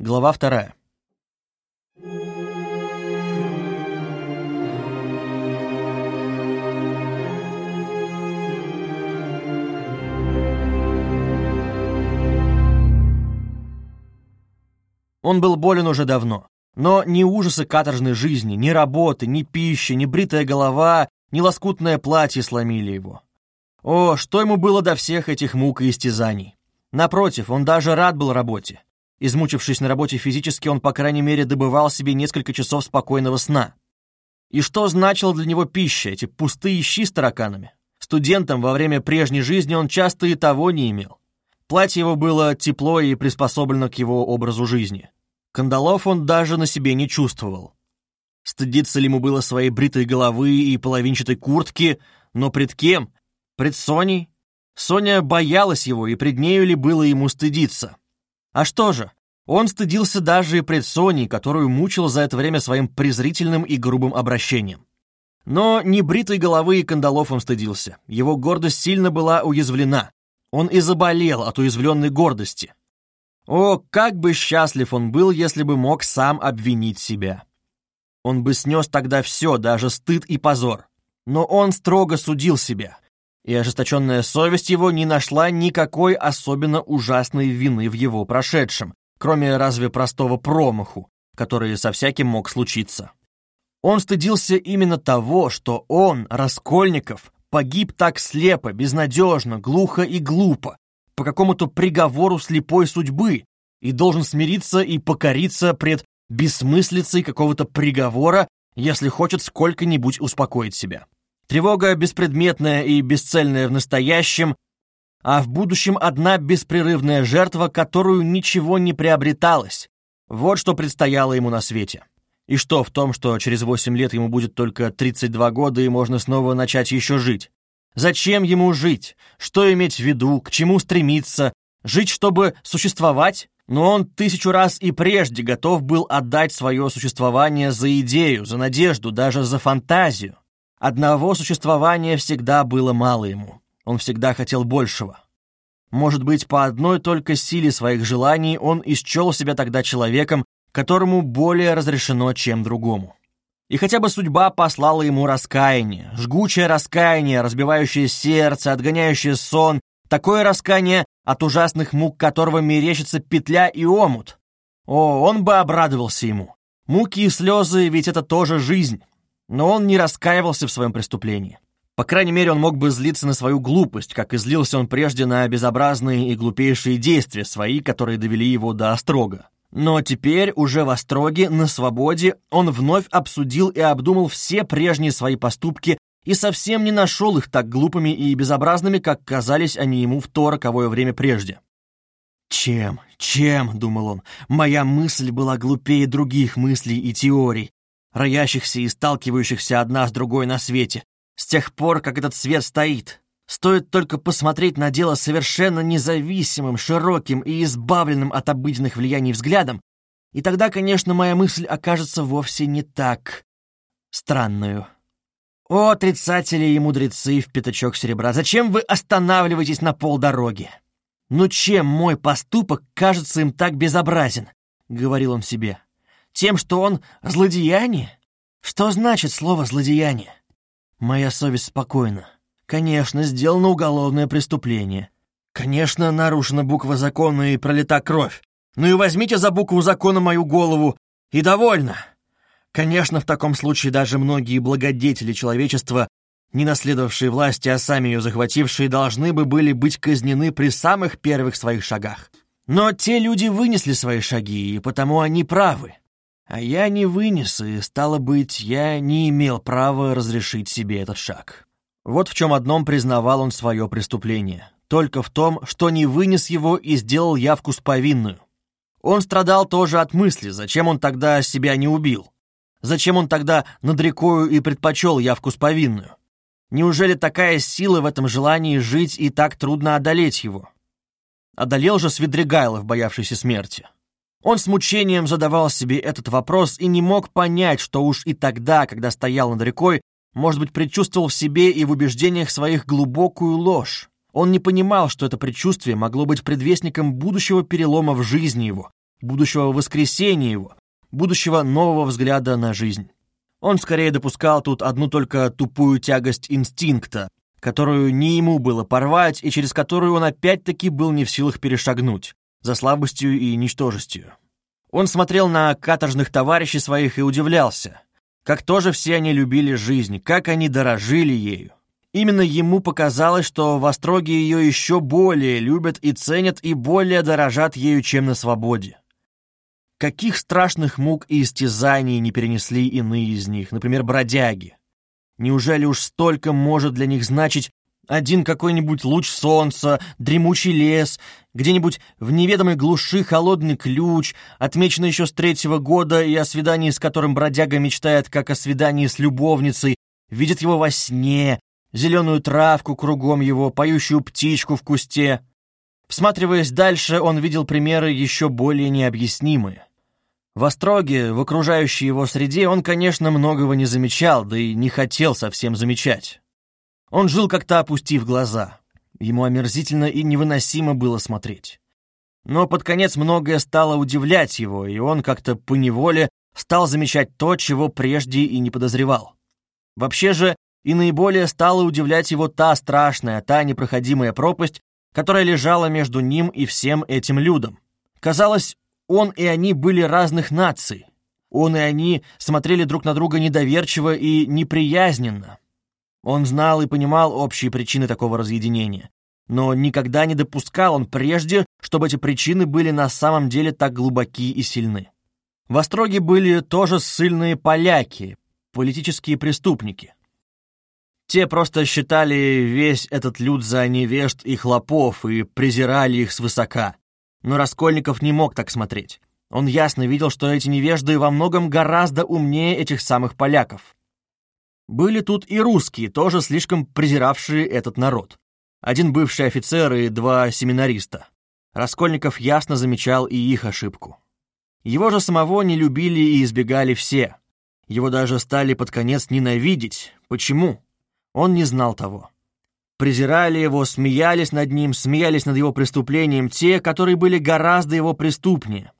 Глава вторая. Он был болен уже давно. Но ни ужасы каторжной жизни, ни работы, ни пищи, ни бритая голова, ни лоскутное платье сломили его. О, что ему было до всех этих мук и истязаний? Напротив, он даже рад был работе. Измучившись на работе физически, он, по крайней мере, добывал себе несколько часов спокойного сна. И что значила для него пища, эти пустые щи с тараканами? Студентом во время прежней жизни он часто и того не имел. Платье его было тепло и приспособлено к его образу жизни. Кандалов он даже на себе не чувствовал. Стыдиться ли ему было своей бритой головы и половинчатой куртки, но пред кем? Пред Соней? Соня боялась его, и пред нею ли было ему стыдиться? А что же, он стыдился даже и пред Соней, которую мучил за это время своим презрительным и грубым обращением. Но не бритой головы и кандалов он стыдился. Его гордость сильно была уязвлена. Он и заболел от уязвленной гордости. О, как бы счастлив он был, если бы мог сам обвинить себя. Он бы снес тогда все, даже стыд и позор. Но он строго судил себя, и ожесточенная совесть его не нашла никакой особенно ужасной вины в его прошедшем, кроме разве простого промаху, который со всяким мог случиться. Он стыдился именно того, что он, Раскольников, погиб так слепо, безнадежно, глухо и глупо, по какому-то приговору слепой судьбы и должен смириться и покориться пред бессмыслицей какого-то приговора, если хочет сколько-нибудь успокоить себя. Тревога беспредметная и бесцельная в настоящем, а в будущем одна беспрерывная жертва, которую ничего не приобреталось. Вот что предстояло ему на свете. И что в том, что через 8 лет ему будет только 32 года и можно снова начать еще жить? Зачем ему жить? Что иметь в виду? К чему стремиться? Жить, чтобы существовать? Но он тысячу раз и прежде готов был отдать свое существование за идею, за надежду, даже за фантазию. Одного существования всегда было мало ему. Он всегда хотел большего. Может быть, по одной только силе своих желаний он исчел себя тогда человеком, которому более разрешено, чем другому. И хотя бы судьба послала ему раскаяние, жгучее раскаяние, разбивающее сердце, отгоняющее сон, такое раскаяние, от ужасных мук которого мерещится петля и омут. О, он бы обрадовался ему. Муки и слезы, ведь это тоже жизнь. Но он не раскаивался в своем преступлении. По крайней мере, он мог бы злиться на свою глупость, как излился он прежде на безобразные и глупейшие действия свои, которые довели его до острога. Но теперь, уже в Остроге, на свободе, он вновь обсудил и обдумал все прежние свои поступки и совсем не нашел их так глупыми и безобразными, как казались они ему в то роковое время прежде. «Чем, чем, — думал он, — моя мысль была глупее других мыслей и теорий, роящихся и сталкивающихся одна с другой на свете, с тех пор, как этот свет стоит, Стоит только посмотреть на дело совершенно независимым, широким и избавленным от обыденных влияний взглядом, и тогда, конечно, моя мысль окажется вовсе не так странную. О, отрицатели и мудрецы в пятачок серебра, зачем вы останавливаетесь на полдороги? Ну чем мой поступок кажется им так безобразен? — говорил он себе. Тем, что он злодеяние? Что значит слово «злодеяние»? Моя совесть спокойна. Конечно, сделано уголовное преступление. Конечно, нарушена буква закона и пролита кровь. Ну и возьмите за букву закона мою голову, и довольно. Конечно, в таком случае даже многие благодетели человечества, не наследовавшие власти, а сами ее захватившие, должны бы были быть казнены при самых первых своих шагах. Но те люди вынесли свои шаги, и потому они правы. А я не вынес, и, стало быть, я не имел права разрешить себе этот шаг. Вот в чем одном признавал он свое преступление. Только в том, что не вынес его и сделал явку с повинную. Он страдал тоже от мысли, зачем он тогда себя не убил. Зачем он тогда над рекою и предпочел явку с повинную? Неужели такая сила в этом желании жить и так трудно одолеть его? Одолел же Свидригайлов, боявшийся смерти. Он с мучением задавал себе этот вопрос и не мог понять, что уж и тогда, когда стоял над рекой, может быть, предчувствовал в себе и в убеждениях своих глубокую ложь. Он не понимал, что это предчувствие могло быть предвестником будущего перелома в жизни его, будущего воскресения его, будущего нового взгляда на жизнь. Он скорее допускал тут одну только тупую тягость инстинкта, которую не ему было порвать и через которую он опять-таки был не в силах перешагнуть, за слабостью и ничтожестью. Он смотрел на каторжных товарищей своих и удивлялся, как тоже все они любили жизнь, как они дорожили ею. Именно ему показалось, что в Остроге ее еще более любят и ценят и более дорожат ею, чем на свободе. Каких страшных мук и истязаний не перенесли иные из них, например, бродяги. Неужели уж столько может для них значить один какой-нибудь луч солнца, дремучий лес, где-нибудь в неведомой глуши холодный ключ, отмеченный еще с третьего года и о свидании, с которым бродяга мечтает, как о свидании с любовницей, видит его во сне, зеленую травку кругом его, поющую птичку в кусте. Всматриваясь дальше, он видел примеры еще более необъяснимые. В Остроге, в окружающей его среде, он, конечно, многого не замечал, да и не хотел совсем замечать. Он жил как-то опустив глаза. Ему омерзительно и невыносимо было смотреть. Но под конец многое стало удивлять его, и он как-то поневоле стал замечать то, чего прежде и не подозревал. Вообще же, и наиболее стала удивлять его та страшная, та непроходимая пропасть, которая лежала между ним и всем этим людом. Казалось, он и они были разных наций. Он и они смотрели друг на друга недоверчиво и неприязненно. Он знал и понимал общие причины такого разъединения. Но никогда не допускал он прежде, чтобы эти причины были на самом деле так глубоки и сильны. В Остроге были тоже ссыльные поляки, политические преступники. Те просто считали весь этот люд за невежд и хлопов и презирали их свысока. Но Раскольников не мог так смотреть. Он ясно видел, что эти невежды во многом гораздо умнее этих самых поляков. Были тут и русские, тоже слишком презиравшие этот народ. Один бывший офицер и два семинариста. Раскольников ясно замечал и их ошибку. Его же самого не любили и избегали все. Его даже стали под конец ненавидеть. Почему? Он не знал того. Презирали его, смеялись над ним, смеялись над его преступлением те, которые были гораздо его преступнее.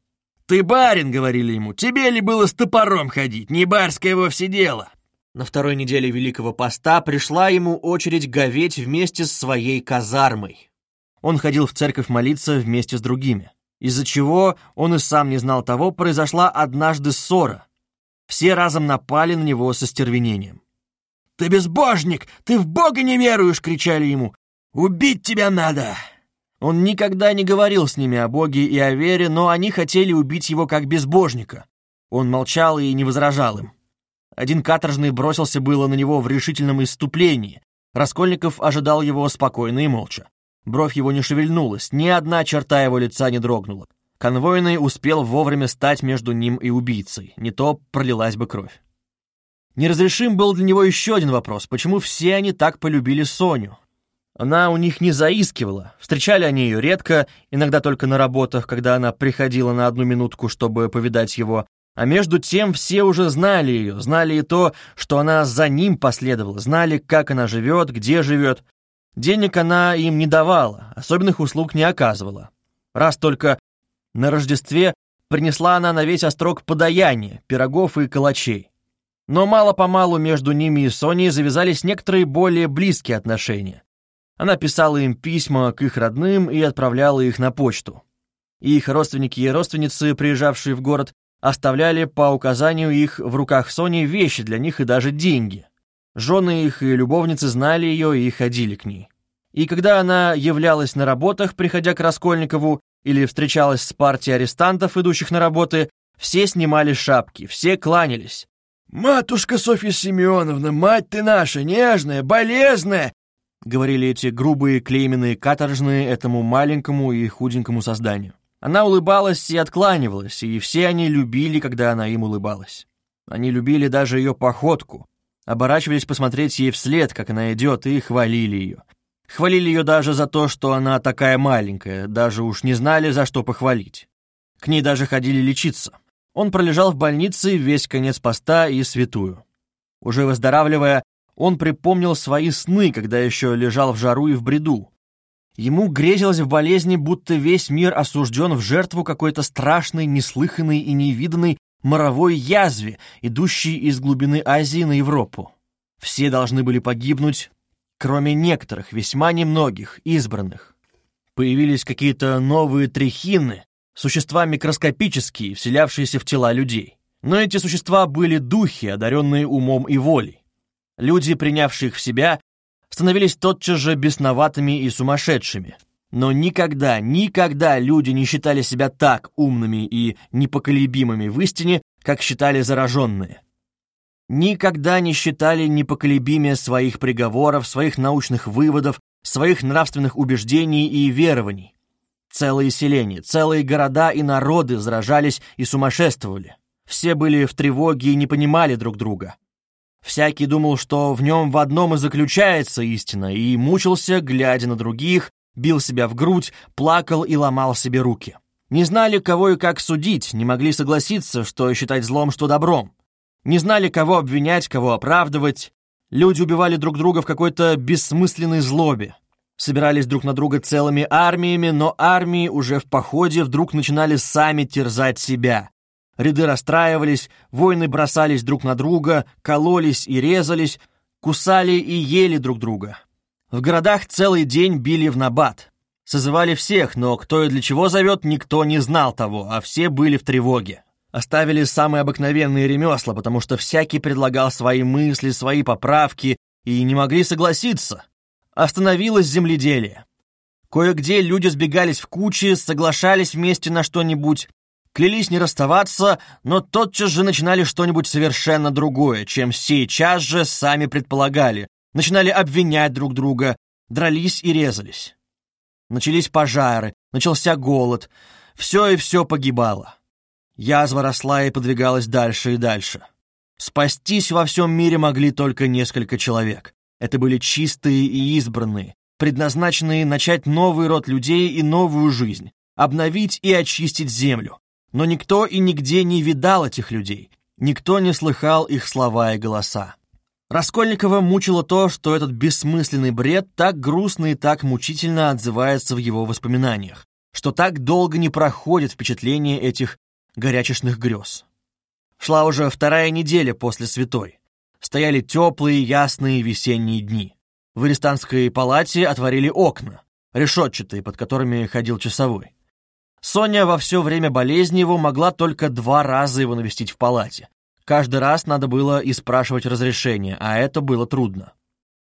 «Ты барин», — говорили ему, — «тебе ли было с топором ходить? Не барское вовсе дело». На второй неделе Великого Поста пришла ему очередь говеть вместе с своей казармой. Он ходил в церковь молиться вместе с другими, из-за чего он и сам не знал того, произошла однажды ссора. Все разом напали на него со стервенением. «Ты безбожник! Ты в Бога не веруешь!» — кричали ему. «Убить тебя надо!» Он никогда не говорил с ними о Боге и о вере, но они хотели убить его как безбожника. Он молчал и не возражал им. Один каторжный бросился было на него в решительном исступлении. Раскольников ожидал его спокойно и молча. Бровь его не шевельнулась, ни одна черта его лица не дрогнула. Конвойный успел вовремя стать между ним и убийцей, не то пролилась бы кровь. Неразрешим был для него еще один вопрос, почему все они так полюбили Соню. Она у них не заискивала, встречали они ее редко, иногда только на работах, когда она приходила на одну минутку, чтобы повидать его, а между тем все уже знали ее, знали и то, что она за ним последовала, знали, как она живет, где живет. Денег она им не давала, особенных услуг не оказывала. Раз только на Рождестве принесла она на весь острог подаяние, пирогов и калачей. Но мало-помалу между ними и Соней завязались некоторые более близкие отношения. Она писала им письма к их родным и отправляла их на почту. Их родственники и родственницы, приезжавшие в город, оставляли по указанию их в руках Сони вещи для них и даже деньги. Жены их и любовницы знали ее и ходили к ней. И когда она являлась на работах, приходя к Раскольникову, или встречалась с партией арестантов, идущих на работы, все снимали шапки, все кланялись, «Матушка Софья Семеновна, мать ты наша, нежная, болезная!» Говорили эти грубые, клейменные каторжные этому маленькому и худенькому созданию. Она улыбалась и откланивалась, и все они любили, когда она им улыбалась. Они любили даже ее походку, оборачивались посмотреть ей вслед, как она идет, и хвалили ее. Хвалили ее даже за то, что она такая маленькая, даже уж не знали, за что похвалить. К ней даже ходили лечиться. Он пролежал в больнице весь конец поста и святую. Уже выздоравливая, он припомнил свои сны, когда еще лежал в жару и в бреду. Ему грезилось в болезни, будто весь мир осужден в жертву какой-то страшной, неслыханной и невиданной моровой язве, идущей из глубины Азии на Европу. Все должны были погибнуть, кроме некоторых, весьма немногих, избранных. Появились какие-то новые трехины, существа микроскопические, вселявшиеся в тела людей. Но эти существа были духи, одаренные умом и волей. Люди, принявшие их в себя, становились тотчас же бесноватыми и сумасшедшими. Но никогда, никогда люди не считали себя так умными и непоколебимыми в истине, как считали зараженные. Никогда не считали непоколебимее своих приговоров, своих научных выводов, своих нравственных убеждений и верований. Целые селения, целые города и народы заражались и сумасшествовали. Все были в тревоге и не понимали друг друга. Всякий думал, что в нем в одном и заключается истина, и мучился, глядя на других, бил себя в грудь, плакал и ломал себе руки. Не знали, кого и как судить, не могли согласиться, что считать злом, что добром. Не знали, кого обвинять, кого оправдывать. Люди убивали друг друга в какой-то бессмысленной злобе. Собирались друг на друга целыми армиями, но армии уже в походе вдруг начинали сами терзать себя. Ряды расстраивались, воины бросались друг на друга, кололись и резались, кусали и ели друг друга. В городах целый день били в набат. Созывали всех, но кто и для чего зовет, никто не знал того, а все были в тревоге. Оставили самые обыкновенные ремесла, потому что всякий предлагал свои мысли, свои поправки, и не могли согласиться. Остановилось земледелие. Кое-где люди сбегались в кучи, соглашались вместе на что-нибудь, клялись не расставаться, но тотчас же начинали что-нибудь совершенно другое, чем сейчас же сами предполагали, начинали обвинять друг друга, дрались и резались. Начались пожары, начался голод, все и все погибало. Язва росла и подвигалась дальше и дальше. Спастись во всем мире могли только несколько человек. Это были чистые и избранные, предназначенные начать новый род людей и новую жизнь, обновить и очистить землю, но никто и нигде не видал этих людей, никто не слыхал их слова и голоса. Раскольникова мучило то, что этот бессмысленный бред так грустно и так мучительно отзывается в его воспоминаниях, что так долго не проходит впечатление этих горячечных грез. Шла уже вторая неделя после святой. Стояли теплые, ясные весенние дни. В арестантской палате отворили окна, решетчатые, под которыми ходил часовой. Соня во все время болезни его могла только два раза его навестить в палате. Каждый раз надо было и спрашивать разрешение, а это было трудно.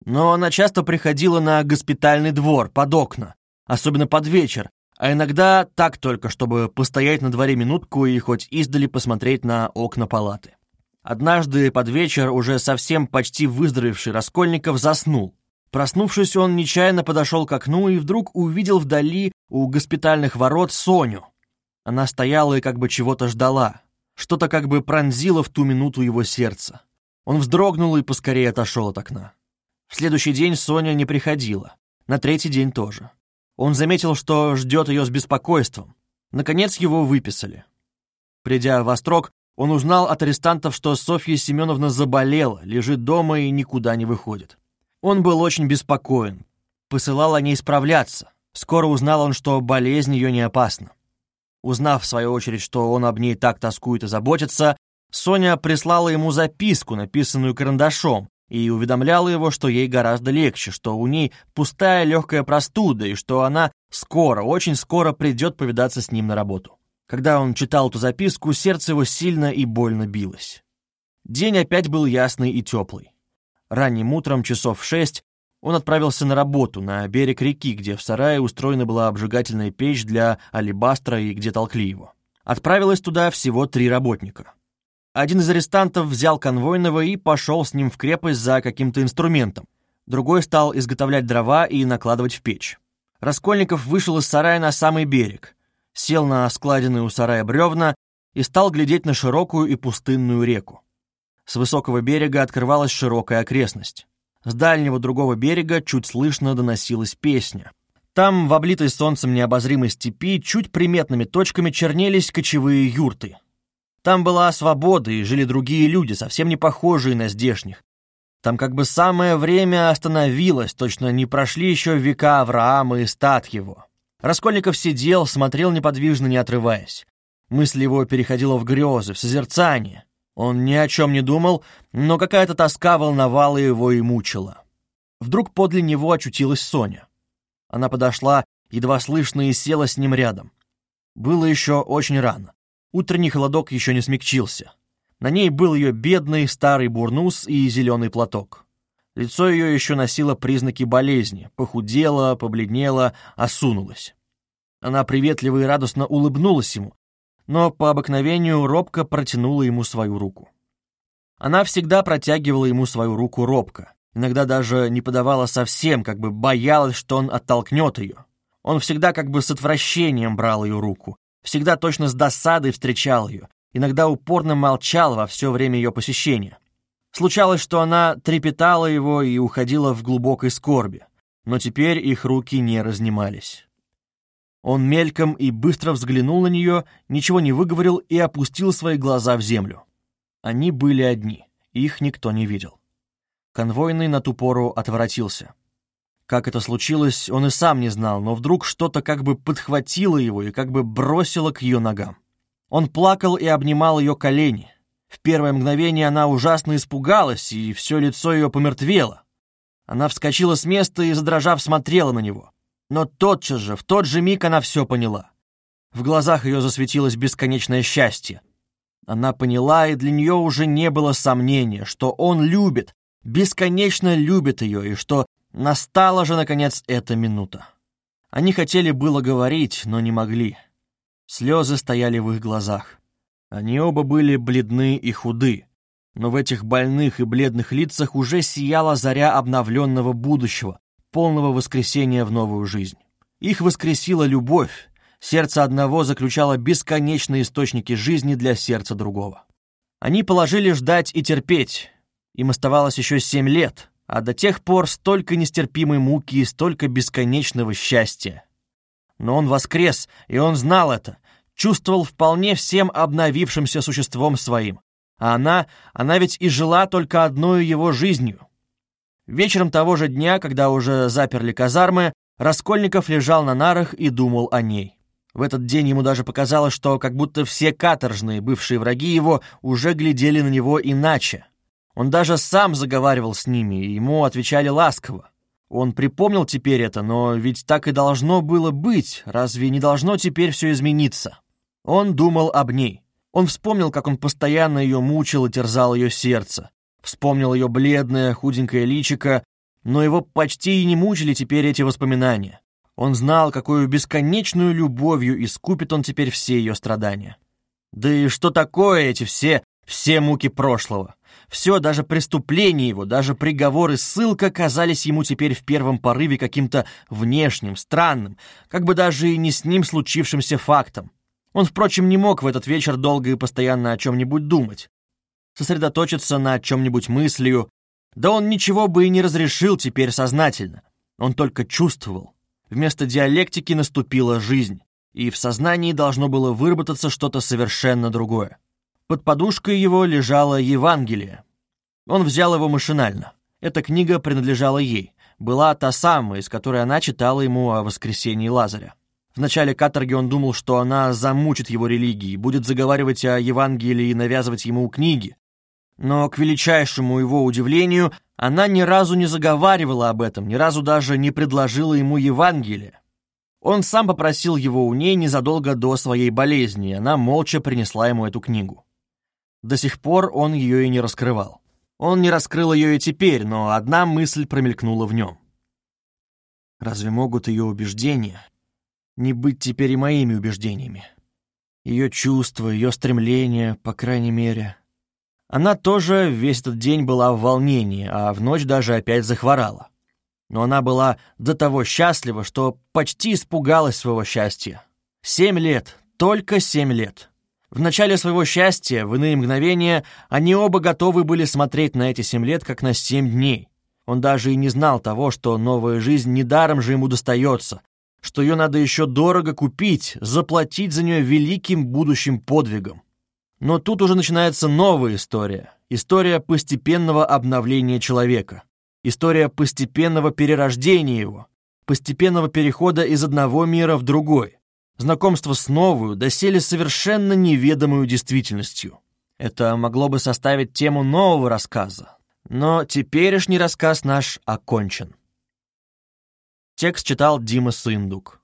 Но она часто приходила на госпитальный двор, под окна, особенно под вечер, а иногда так только, чтобы постоять на дворе минутку и хоть издали посмотреть на окна палаты. Однажды под вечер уже совсем почти выздоровевший Раскольников заснул. Проснувшись, он нечаянно подошел к окну и вдруг увидел вдали у госпитальных ворот Соню. Она стояла и как бы чего-то ждала. Что-то как бы пронзило в ту минуту его сердце. Он вздрогнул и поскорее отошел от окна. В следующий день Соня не приходила. На третий день тоже. Он заметил, что ждет ее с беспокойством. Наконец его выписали. Придя в Острог, он узнал от арестантов, что Софья Семеновна заболела, лежит дома и никуда не выходит. Он был очень беспокоен, посылал о ней справляться. Скоро узнал он, что болезнь ее не опасна. Узнав, в свою очередь, что он об ней так тоскует и заботится, Соня прислала ему записку, написанную карандашом, и уведомляла его, что ей гораздо легче, что у ней пустая легкая простуда, и что она скоро, очень скоро придет повидаться с ним на работу. Когда он читал эту записку, сердце его сильно и больно билось. День опять был ясный и теплый. Ранним утром, часов в шесть, он отправился на работу на берег реки, где в сарае устроена была обжигательная печь для алебастра и где толкли его. Отправилось туда всего три работника. Один из арестантов взял конвойного и пошел с ним в крепость за каким-то инструментом. Другой стал изготовлять дрова и накладывать в печь. Раскольников вышел из сарая на самый берег, сел на складенные у сарая бревна и стал глядеть на широкую и пустынную реку. С высокого берега открывалась широкая окрестность. С дальнего другого берега чуть слышно доносилась песня. Там, в облитой солнцем необозримой степи, чуть приметными точками чернелись кочевые юрты. Там была свобода, и жили другие люди, совсем не похожие на здешних. Там как бы самое время остановилось, точно не прошли еще века Авраама и стат его. Раскольников сидел, смотрел неподвижно, не отрываясь. Мысль его переходила в грезы, в созерцание. Он ни о чем не думал, но какая-то тоска волновала его и мучила. Вдруг подле него очутилась Соня. Она подошла, едва слышно, и села с ним рядом. Было еще очень рано. Утренний холодок еще не смягчился. На ней был ее бедный старый бурнус и зеленый платок. Лицо ее еще носило признаки болезни, похудело, побледнело, осунулось. Она приветливо и радостно улыбнулась ему, но по обыкновению робко протянула ему свою руку. Она всегда протягивала ему свою руку робко, иногда даже не подавала совсем, как бы боялась, что он оттолкнет ее. Он всегда как бы с отвращением брал ее руку, всегда точно с досадой встречал ее, иногда упорно молчал во все время ее посещения. Случалось, что она трепетала его и уходила в глубокой скорби, но теперь их руки не разнимались. Он мельком и быстро взглянул на нее, ничего не выговорил и опустил свои глаза в землю. Они были одни, их никто не видел. Конвойный на ту пору отворотился. Как это случилось, он и сам не знал, но вдруг что-то как бы подхватило его и как бы бросило к ее ногам. Он плакал и обнимал ее колени. В первое мгновение она ужасно испугалась, и все лицо ее помертвело. Она вскочила с места и, задрожав, смотрела на него. Но тотчас же, в тот же миг она все поняла. В глазах ее засветилось бесконечное счастье. Она поняла, и для нее уже не было сомнения, что он любит, бесконечно любит ее, и что настала же, наконец, эта минута. Они хотели было говорить, но не могли. Слезы стояли в их глазах. Они оба были бледны и худы, но в этих больных и бледных лицах уже сияла заря обновленного будущего, полного воскресения в новую жизнь. Их воскресила любовь, сердце одного заключало бесконечные источники жизни для сердца другого. Они положили ждать и терпеть. Им оставалось еще семь лет, а до тех пор столько нестерпимой муки и столько бесконечного счастья. Но он воскрес, и он знал это, чувствовал вполне всем обновившимся существом своим. А она, она ведь и жила только одной его жизнью — Вечером того же дня, когда уже заперли казармы, Раскольников лежал на нарах и думал о ней. В этот день ему даже показалось, что как будто все каторжные, бывшие враги его, уже глядели на него иначе. Он даже сам заговаривал с ними, и ему отвечали ласково. Он припомнил теперь это, но ведь так и должно было быть, разве не должно теперь все измениться? Он думал об ней. Он вспомнил, как он постоянно ее мучил и терзал ее сердце, Вспомнил ее бледное, худенькое личико, но его почти и не мучили теперь эти воспоминания. Он знал, какую бесконечную любовью искупит он теперь все ее страдания. Да и что такое эти все, все муки прошлого? Все, даже преступления его, даже приговоры, ссылка казались ему теперь в первом порыве каким-то внешним, странным, как бы даже и не с ним случившимся фактом. Он, впрочем, не мог в этот вечер долго и постоянно о чем-нибудь думать сосредоточиться на чем-нибудь мыслью, да он ничего бы и не разрешил теперь сознательно. Он только чувствовал. Вместо диалектики наступила жизнь, и в сознании должно было выработаться что-то совершенно другое. Под подушкой его лежало Евангелие. Он взял его машинально. Эта книга принадлежала ей, была та самая, из которой она читала ему о воскресении Лазаря. В начале каторги он думал, что она замучит его религией, будет заговаривать о Евангелии и навязывать ему книги, но, к величайшему его удивлению, она ни разу не заговаривала об этом, ни разу даже не предложила ему Евангелие. Он сам попросил его у ней незадолго до своей болезни, и она молча принесла ему эту книгу. До сих пор он ее и не раскрывал. Он не раскрыл ее и теперь, но одна мысль промелькнула в нем. Разве могут ее убеждения не быть теперь и моими убеждениями? Ее чувства, ее стремления, по крайней мере, она тоже весь этот день была в волнении, а в ночь даже опять захворала. Но она была до того счастлива, что почти испугалась своего счастья. Семь лет, только семь лет. В начале своего счастья, в иные мгновения, они оба готовы были смотреть на эти семь лет, как на семь дней. Он даже и не знал того, что новая жизнь недаром же ему достается, что ее надо еще дорого купить, заплатить за нее великим будущим подвигом. Но тут уже начинается новая история. История постепенного обновления человека. История постепенного перерождения его. Постепенного перехода из одного мира в другой. Знакомство с новую, доселе совершенно неведомую действительностью. Это могло бы составить тему нового рассказа. Но теперешний рассказ наш окончен. Текст читал Дима Сындук.